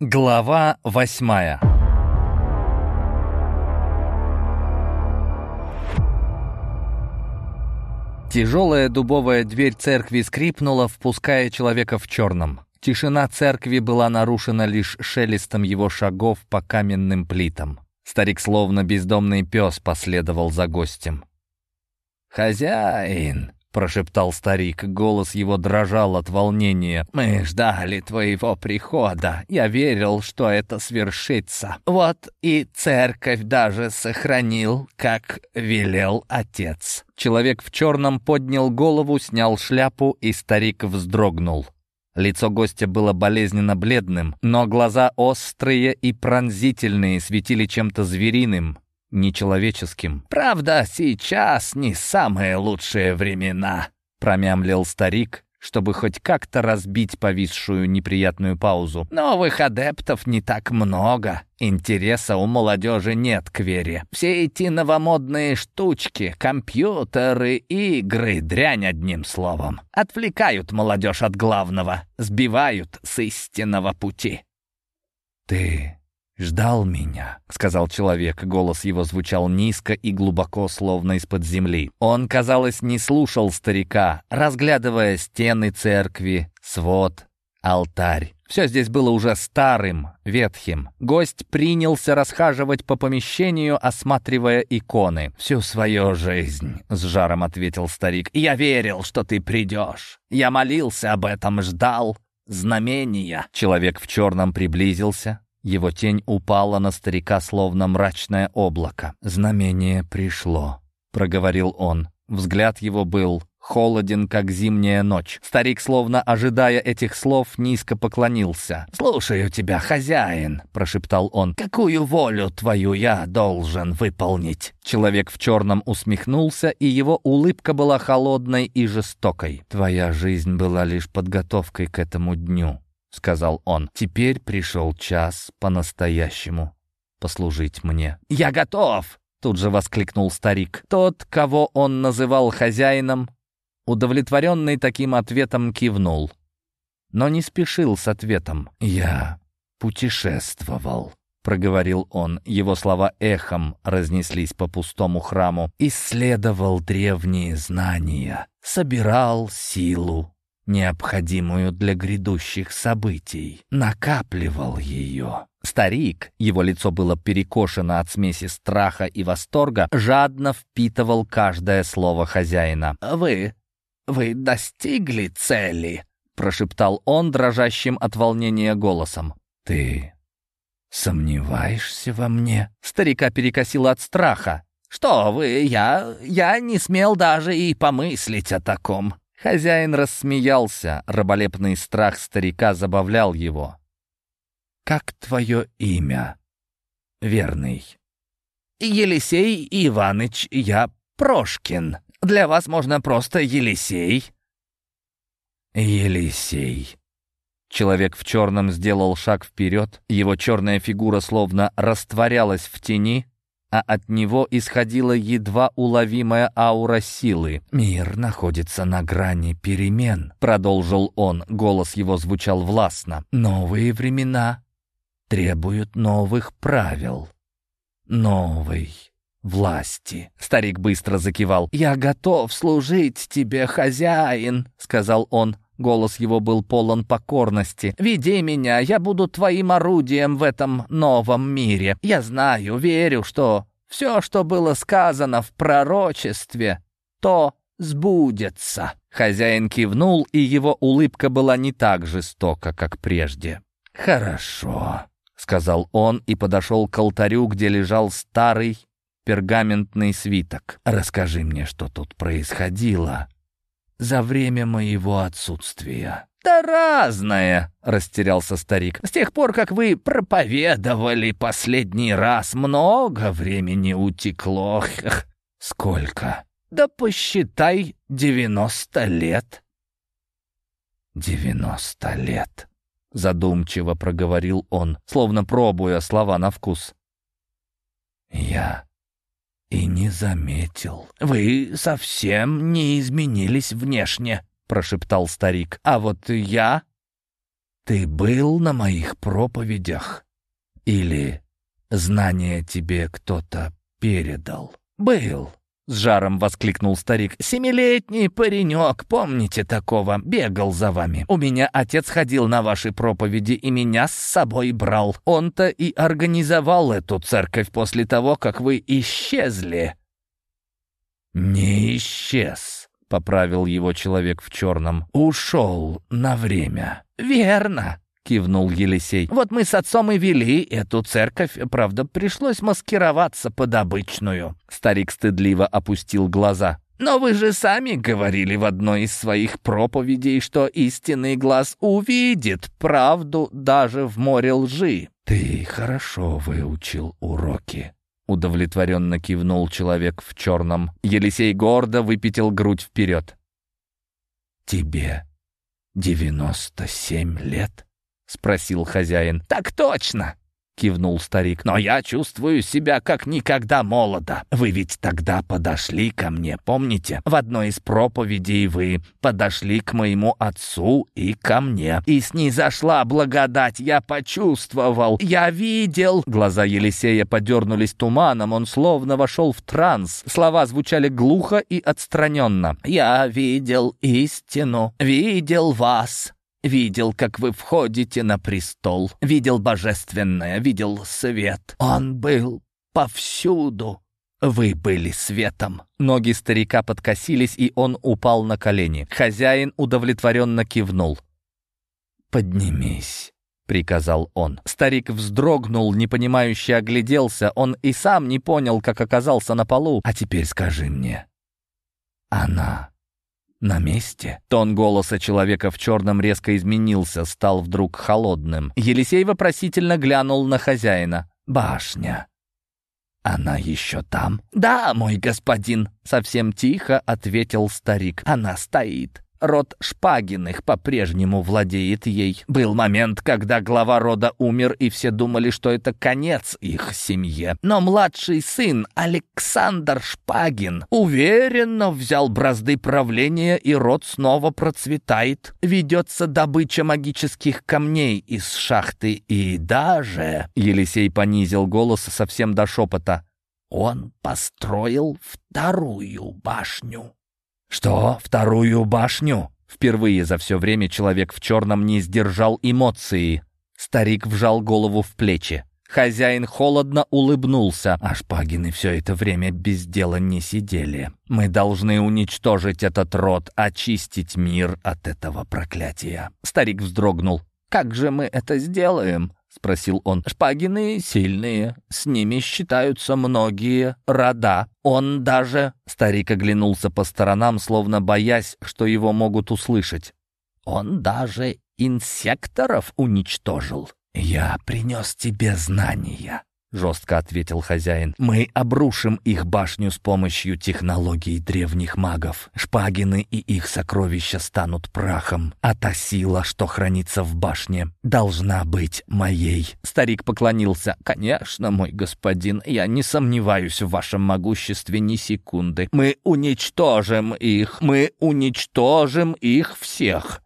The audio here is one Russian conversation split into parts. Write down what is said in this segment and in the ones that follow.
Глава восьмая Тяжелая дубовая дверь церкви скрипнула, впуская человека в черном. Тишина церкви была нарушена лишь шелестом его шагов по каменным плитам. Старик, словно бездомный пес, последовал за гостем. «Хозяин!» — прошептал старик. Голос его дрожал от волнения. «Мы ждали твоего прихода. Я верил, что это свершится. Вот и церковь даже сохранил, как велел отец». Человек в черном поднял голову, снял шляпу, и старик вздрогнул. Лицо гостя было болезненно бледным, но глаза острые и пронзительные светили чем-то звериным, нечеловеческим. «Правда, сейчас не самые лучшие времена», — промямлил старик, чтобы хоть как-то разбить повисшую неприятную паузу. «Новых адептов не так много. Интереса у молодежи нет к вере. Все эти новомодные штучки, компьютеры, игры, дрянь одним словом, отвлекают молодежь от главного, сбивают с истинного пути». «Ты «Ждал меня», — сказал человек. Голос его звучал низко и глубоко, словно из-под земли. Он, казалось, не слушал старика, разглядывая стены церкви, свод, алтарь. Все здесь было уже старым, ветхим. Гость принялся расхаживать по помещению, осматривая иконы. «Всю свою жизнь», — с жаром ответил старик. «Я верил, что ты придешь. Я молился об этом, ждал знамения». Человек в черном приблизился, его тень упала на старика, словно мрачное облако. «Знамение пришло», — проговорил он. Взгляд его был холоден, как зимняя ночь. Старик, словно ожидая этих слов, низко поклонился. «Слушаю тебя, хозяин», — прошептал он. «Какую волю твою я должен выполнить?» Человек в черном усмехнулся, и его улыбка была холодной и жестокой. «Твоя жизнь была лишь подготовкой к этому дню», — сказал он. «Теперь пришел час по-настоящему послужить мне». «Я готов!» — тут же воскликнул старик. Тот, кого он называл хозяином, удовлетворенный таким ответом кивнул. Но не спешил с ответом. «Я путешествовал», — проговорил он. Его слова эхом разнеслись по пустому храму. «Исследовал древние знания, собирал силу, необходимую для грядущих событий, накапливал ее. Старик, его лицо было перекошено от смеси страха и восторга, жадно впитывал каждое слово хозяина. «Вы... вы достигли цели?» — прошептал он дрожащим от волнения голосом. «Ты сомневаешься во мне?» Старика перекосило от страха. «Что вы, я... я не смел даже и помыслить о таком. Хозяин рассмеялся, раболепный страх старика забавлял его. «Как твое имя, верный?» «Елисей Иваныч, я Прошкин. Для вас можно просто Елисей». «Елисей». Человек в черном сделал шаг вперед, его черная фигура словно растворялась в тени, а от него исходила едва уловимая аура силы. «Мир находится на грани перемен», — продолжил он, голос его звучал властно. «Новые времена требуют новых правил, новой власти». Старик быстро закивал. «Я готов служить тебе, хозяин», — сказал он. Голос его был полон покорности. «Веди меня, я буду твоим орудием в этом новом мире. Я знаю, верю, что все, что было сказано в пророчестве, то сбудется». Хозяин кивнул, и его улыбка была не так жестока, как прежде. «Хорошо», — сказал он и подошел к алтарю, где лежал старый пергаментный свиток. «Расскажи мне, что тут происходило за время моего отсутствия». «Да разное!» — растерялся старик. «С тех пор, как вы проповедовали последний раз, много времени утекло. Сколько?» «Да посчитай, девяносто лет». «Девяносто лет», — задумчиво проговорил он, словно пробуя слова на вкус. «Я и не заметил. Вы совсем не изменились внешне», — прошептал старик. «А вот я ты был на моих проповедях? Или знание тебе кто-то передал?» «Был», с жаром воскликнул старик. «Семилетний паренек, помните такого? Бегал за вами. У меня отец ходил на ваши проповеди и меня с собой брал. Он-то и организовал эту церковь после того, как вы исчезли». «Не исчез», — поправил его человек в черном. «Ушел на время». «Верно», кивнул Елисей. «Вот мы с отцом и вели эту церковь. Правда, пришлось маскироваться под обычную». Старик стыдливо опустил глаза. «Но вы же сами говорили в одной из своих проповедей, что истинный глаз увидит правду даже в море лжи». «Ты хорошо выучил уроки», — удовлетворенно кивнул человек в черном. Елисей гордо выпятил грудь вперед. «Тебе девяносто семь лет?» — спросил хозяин. «Так точно!» кивнул старик. «Но я чувствую себя как никогда молодо. Вы ведь тогда подошли ко мне, помните? В одной из проповедей вы подошли к моему отцу и ко мне. И снизошла благодать, я почувствовал, я видел...» Глаза Елисея подернулись туманом, он словно вошел в транс. Слова звучали глухо и отстраненно. «Я видел истину, видел вас, Видел, как вы входите на престол. Видел божественное, видел свет. Он был повсюду. Вы были светом. Ноги старика подкосились, и он упал на колени. Хозяин удовлетворенно кивнул. «Поднимись», — приказал он. Старик вздрогнул, непонимающе огляделся. Он и сам не понял, как оказался на полу. «А теперь скажи мне, она на месте?» Тон голоса человека в черном резко изменился, стал вдруг холодным. Елисей вопросительно глянул на хозяина. «Башня. Она еще там?» «Да, мой господин», — совсем тихо ответил старик. «Она стоит. Род Шпагиных по-прежнему владеет ей. Был момент, когда глава рода умер, и все думали, что это конец их семье. Но младший сын Александр Шпагин уверенно взял бразды правления, и род снова процветает. Ведется добыча магических камней из шахты, и даже... Елисей понизил голос совсем до шепота. Он построил вторую башню. «Что, вторую башню?» Впервые за все время человек в черном не сдержал эмоции. Старик вжал голову в плечи. Хозяин холодно улыбнулся, а шпагины все это время без дела не сидели. «Мы должны уничтожить этот род, очистить мир от этого проклятия». Старик вздрогнул. «Как же мы это сделаем?» — спросил он. «Шпагины сильные, с ними считаются многие рода. Он даже...» Старик оглянулся по сторонам, словно боясь, что его могут услышать. «Он даже инсекторов уничтожил. Я принес тебе знания. — жестко ответил хозяин. «Мы обрушим их башню с помощью технологий древних магов. Шпагины и их сокровища станут прахом, а та сила, что хранится в башне, должна быть моей». Старик поклонился. «Конечно, мой господин, я не сомневаюсь в вашем могуществе ни секунды. Мы уничтожим их, мы уничтожим их всех».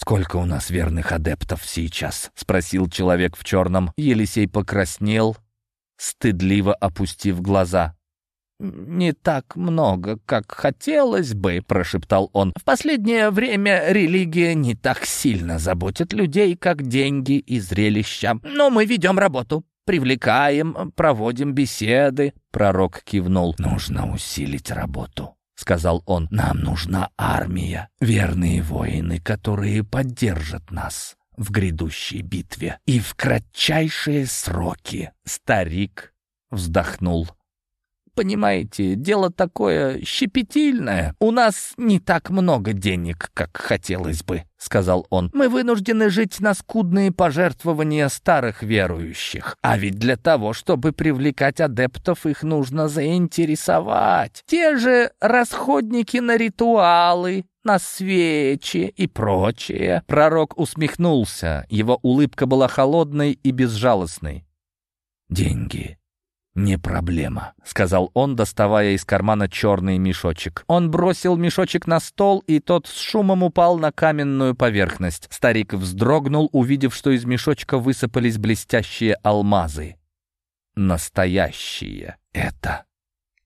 «Сколько у нас верных адептов сейчас?» — спросил человек в черном. Елисей покраснел, стыдливо опустив глаза. «Не так много, как хотелось бы», — прошептал он. «В последнее время религия не так сильно заботит людей, как деньги и зрелища. Но мы ведем работу, привлекаем, проводим беседы». Пророк кивнул. «Нужно усилить работу», — сказал он. «Нам нужна армия, верные воины, которые поддержат нас в грядущей битве. И в кратчайшие сроки старик вздохнул. Понимаете, дело такое щепетильное. У нас не так много денег, как хотелось бы, сказал он. Мы вынуждены жить на скудные пожертвования старых верующих. А ведь для того, чтобы привлекать адептов, их нужно заинтересовать. Те же расходники на ритуалы, на свечи и прочее. Пророк усмехнулся. Его улыбка была холодной и безжалостной. «Деньги «Не проблема», — сказал он, доставая из кармана черный мешочек. Он бросил мешочек на стол, и тот с шумом упал на каменную поверхность. Старик вздрогнул, увидев, что из мешочка высыпались блестящие алмазы. «Настоящие это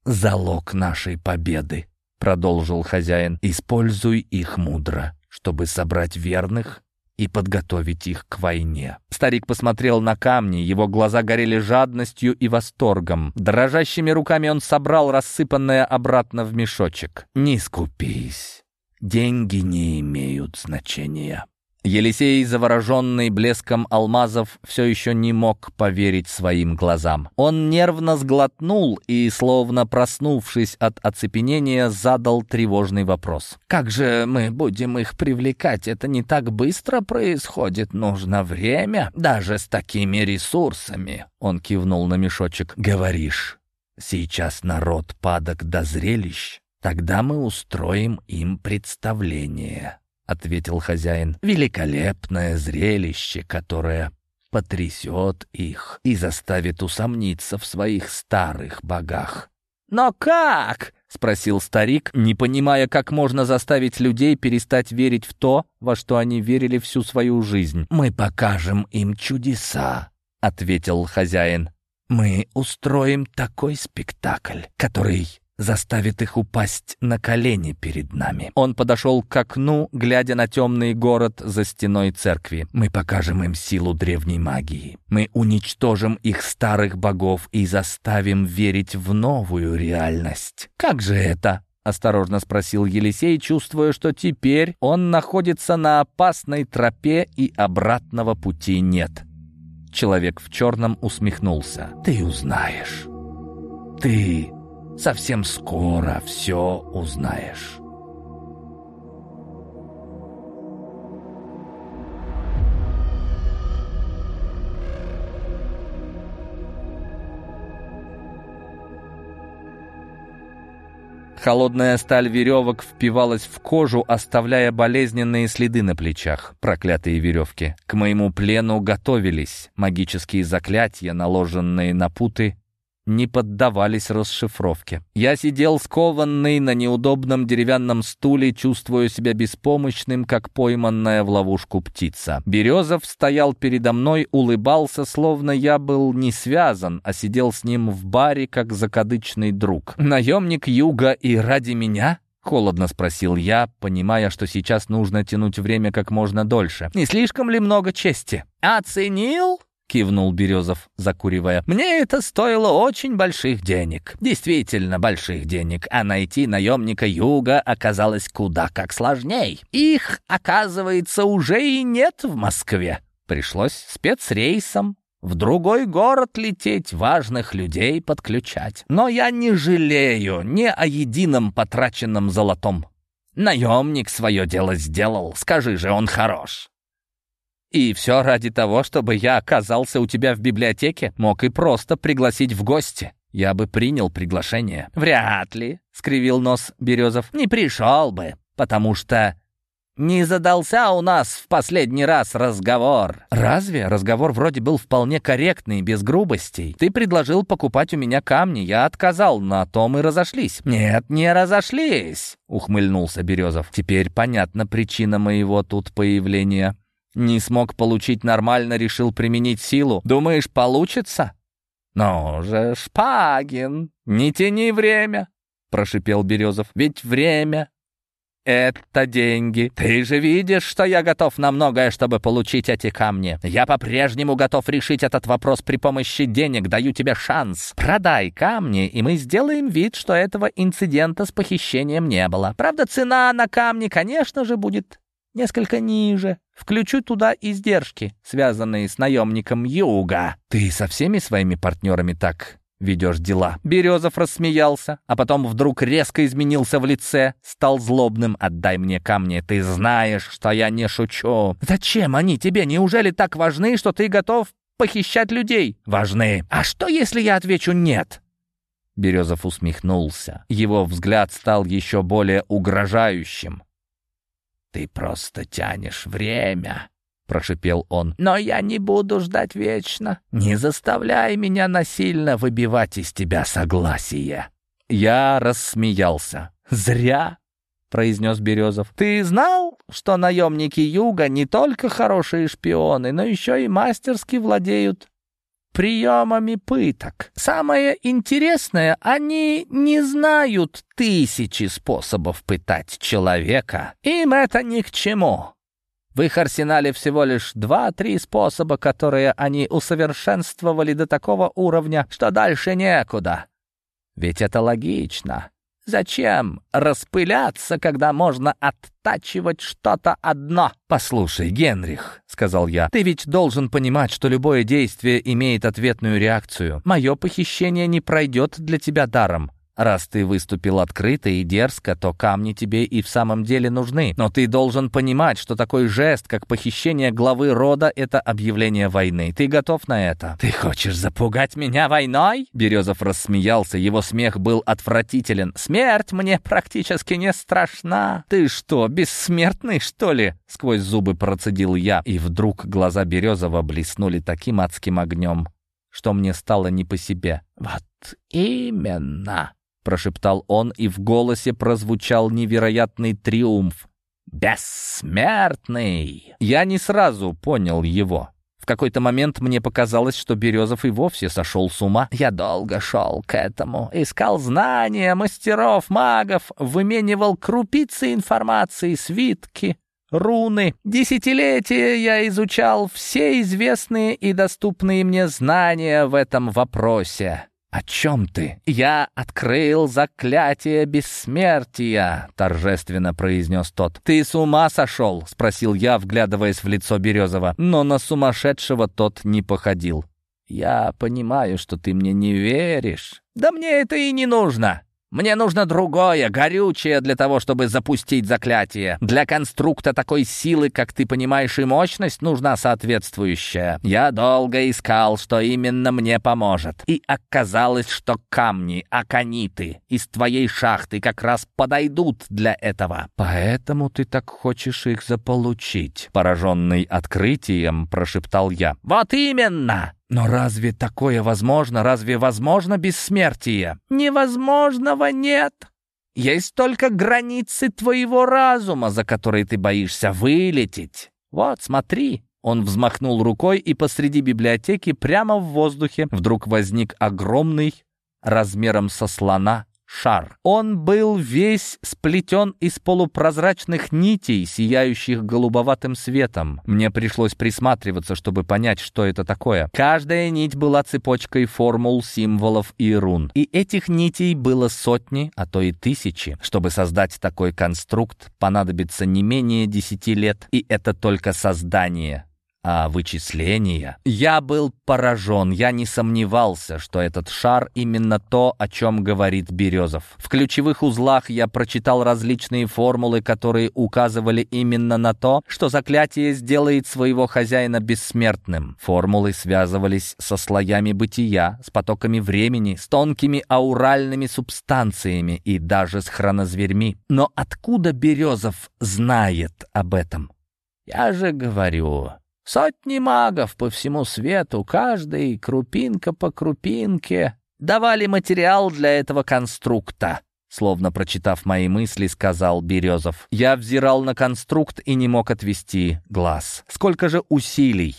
залог нашей победы», — продолжил хозяин. «Используй их мудро, чтобы собрать верных и подготовить их к войне. Старик посмотрел на камни, его глаза горели жадностью и восторгом. Дрожащими руками он собрал рассыпанное обратно в мешочек. «Не скупись, деньги не имеют значения». Елисей, завороженный блеском алмазов, все еще не мог поверить своим глазам. Он нервно сглотнул и, словно проснувшись от оцепенения, задал тревожный вопрос. «Как же мы будем их привлекать? Это не так быстро происходит. Нужно время, даже с такими ресурсами». Он кивнул на мешочек. «Говоришь, сейчас народ падок до зрелищ? Тогда мы устроим им представление». — ответил хозяин. «Великолепное зрелище, которое потрясет их и заставит усомниться в своих старых богах». «Но как?» — спросил старик, не понимая, как можно заставить людей перестать верить в то, во что они верили всю свою жизнь. «Мы покажем им чудеса», — ответил хозяин. «Мы устроим такой спектакль, который заставит их упасть на колени перед нами. Он подошел к окну, глядя на темный город за стеной церкви. Мы покажем им силу древней магии. Мы уничтожим их старых богов и заставим верить в новую реальность. Как же это? — осторожно спросил Елисей, чувствуя, что теперь он находится на опасной тропе и обратного пути нет. Человек в черном усмехнулся. «Ты узнаешь. Ты Совсем скоро все узнаешь. Холодная сталь веревок впивалась в кожу, оставляя болезненные следы на плечах. Проклятые веревки. К моему плену готовились. Магические заклятия, наложенные на путы, не поддавались расшифровке. Я сидел скованный на неудобном деревянном стуле, чувствуя себя беспомощным, как пойманная в ловушку птица. Березов стоял передо мной, улыбался, словно я был не связан, а сидел с ним в баре, как закадычный друг. «Наемник Юга и ради меня?» — холодно спросил я, понимая, что сейчас нужно тянуть время как можно дольше. «Не слишком ли много чести?» «Оценил?» Кивнул Березов, закуривая. «Мне это стоило очень больших денег. Действительно больших денег. А найти наемника Юга оказалось куда как сложней. Их, оказывается, уже и нет в Москве. Пришлось спецрейсом в другой город лететь, важных людей подключать. Но я не жалею ни о едином потраченном золотом. Наемник свое дело сделал, скажи же, он хорош. И все ради того, чтобы я оказался у тебя в библиотеке, мог и просто пригласить в гости. Я бы принял приглашение. Вряд ли, — скривил нос Березов, — не пришел бы, потому что не задался у нас в последний раз разговор. Разве? Разговор вроде был вполне корректный, без грубостей. Ты предложил покупать у меня камни, я отказал, на том и разошлись. Нет, не разошлись, ухмыльнулся Березов. Теперь понятна причина моего тут появления. Не смог получить нормально, решил применить силу. Думаешь, получится? Ну же, Шпагин, не тяни время, прошипел Березов. Ведь время — это деньги. Ты же видишь, что я готов на многое, чтобы получить эти камни. Я по-прежнему готов решить этот вопрос при помощи денег. Даю тебе шанс. Продай камни, и мы сделаем вид, что этого инцидента с похищением не было. Правда, цена на камни, конечно же, будет несколько ниже. Включу туда издержки, связанные с наемником Юга. Ты со всеми своими партнерами так ведешь дела?» Березов рассмеялся, а потом вдруг резко изменился в лице, стал злобным. «Отдай мне камни, ты знаешь, что я не шучу». «Зачем они тебе? Неужели так важны, что ты готов похищать людей?» «Важны. А что, если я отвечу «нет»?» Березов усмехнулся. Его взгляд стал еще более угрожающим. «Ты просто тянешь время», — прошипел он. «Но я не буду ждать вечно. Не заставляй меня насильно выбивать из тебя согласие». Я рассмеялся. «Зря!» — произнес Березов. «Ты знал, что наемники Юга не только хорошие шпионы, но еще и мастерски владеют приемами пыток. Самое интересное, они не знают тысячи способов пытать человека. Им это ни к чему. В их арсенале всего лишь два-три способа, которые они усовершенствовали до такого уровня, что дальше некуда. Ведь это логично. Зачем распыляться, когда можно оттачивать что-то одно? «Послушай, Генрих», — сказал я, — «ты ведь должен понимать, что любое действие имеет ответную реакцию. Мое похищение не пройдет для тебя даром. Раз ты выступил открыто и дерзко, то камни тебе и в самом деле нужны. Но ты должен понимать, что такой жест, как похищение главы рода, это объявление войны. Ты готов на это? Ты хочешь запугать меня войной? Березов рассмеялся. Его смех был отвратителен. Смерть мне практически не страшна. Ты что, бессмертный, что ли? Сквозь зубы процедил я. И вдруг глаза Березова блеснули таким адским огнем, что мне стало не по себе. Вот именно. — прошептал он, и в голосе прозвучал невероятный триумф. «Бессмертный!» Я не сразу понял его. В какой-то момент мне показалось, что Березов и вовсе сошел с ума. Я долго шел к этому, искал знания мастеров, магов, выменивал крупицы информации, свитки, руны. Десятилетия я изучал все известные и доступные мне знания в этом вопросе. «О чем ты?» «Я открыл заклятие бессмертия», — торжественно произнес тот. «Ты с ума сошел?» — спросил я, вглядываясь в лицо Березова. Но на сумасшедшего тот не походил. «Я понимаю, что ты мне не веришь». «Да мне это и не нужно. Мне нужно другое, горючее для того, чтобы запустить заклятие. Для конструкта такой силы, как ты понимаешь, и мощность нужна соответствующая. Я долго искал, что именно мне поможет. И оказалось, что камни, акониты из твоей шахты как раз подойдут для этого. Поэтому ты так хочешь их заполучить, пораженный открытием, прошептал я. Вот именно! Но разве такое возможно? Разве возможно бессмертие? Невозможного нет. Есть только границы твоего разума, за которые ты боишься вылететь. Вот, смотри. Он взмахнул рукой, и посреди библиотеки прямо в воздухе вдруг возник огромный, размером со слона, шар. Он был весь сплетен из полупрозрачных нитей, сияющих голубоватым светом. Мне пришлось присматриваться, чтобы понять, что это такое. Каждая нить была цепочкой формул, символов и рун. И этих нитей было сотни, а то и тысячи. Чтобы создать такой конструкт, понадобится не менее десяти лет, и это только создание а вычисления. Я был поражен, я не сомневался, что этот шар именно то, о чем говорит Березов. В ключевых узлах я прочитал различные формулы, которые указывали именно на то, что заклятие сделает своего хозяина бессмертным. Формулы связывались со слоями бытия, с потоками времени, с тонкими ауральными субстанциями и даже с хронозверьми. Но откуда Березов знает об этом? Я же говорю, Сотни магов по всему свету, каждый крупинка по крупинке, давали материал для этого конструкта. Словно прочитав мои мысли, сказал Березов. Я взирал на конструкт и не мог отвести глаз. Сколько же усилий!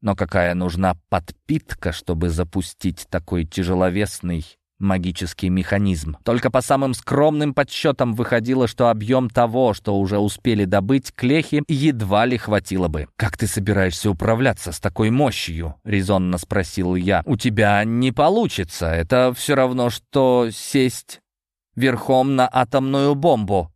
Но какая нужна подпитка, чтобы запустить такой тяжеловесный магический механизм. Только по самым скромным подсчетам выходило, что объем того, что уже успели добыть клехи, едва ли хватило бы. «Как ты собираешься управляться с такой мощью?» — резонно спросил я. «У тебя не получится. Это все равно, что сесть верхом на атомную бомбу».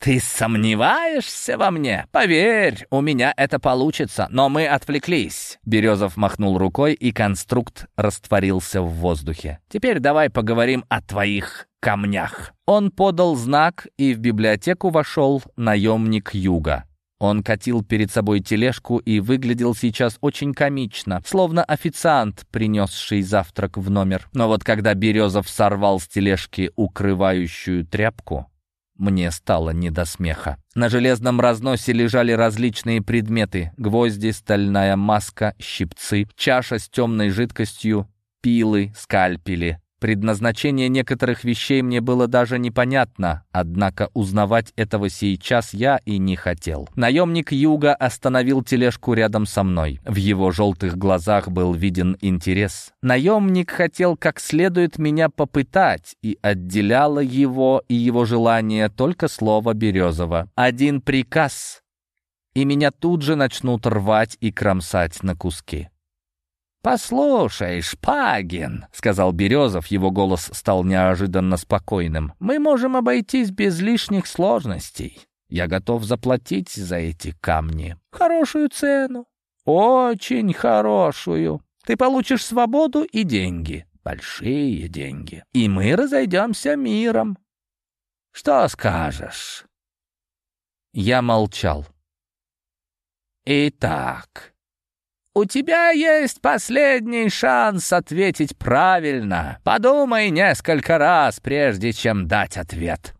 «Ты сомневаешься во мне? Поверь, у меня это получится, но мы отвлеклись». Березов махнул рукой, и конструкт растворился в воздухе. «Теперь давай поговорим о твоих камнях». Он подал знак, и в библиотеку вошел наемник Юга. Он катил перед собой тележку и выглядел сейчас очень комично, словно официант, принесший завтрак в номер. Но вот когда Березов сорвал с тележки укрывающую тряпку, мне стало не до смеха. На железном разносе лежали различные предметы. Гвозди, стальная маска, щипцы, чаша с темной жидкостью, пилы, скальпели. Предназначение некоторых вещей мне было даже непонятно, однако узнавать этого сейчас я и не хотел. Наемник Юга остановил тележку рядом со мной. В его желтых глазах был виден интерес. Наемник хотел как следует меня попытать, и отделяло его и его желание только слово Березова. Один приказ, и меня тут же начнут рвать и кромсать на куски. «Послушай, Шпагин», — сказал Березов, его голос стал неожиданно спокойным, «мы можем обойтись без лишних сложностей. Я готов заплатить за эти камни. Хорошую цену. Очень хорошую. Ты получишь свободу и деньги. Большие деньги. И мы разойдемся миром. Что скажешь?» Я молчал. «Итак», у тебя есть последний шанс ответить правильно. Подумай несколько раз, прежде чем дать ответ.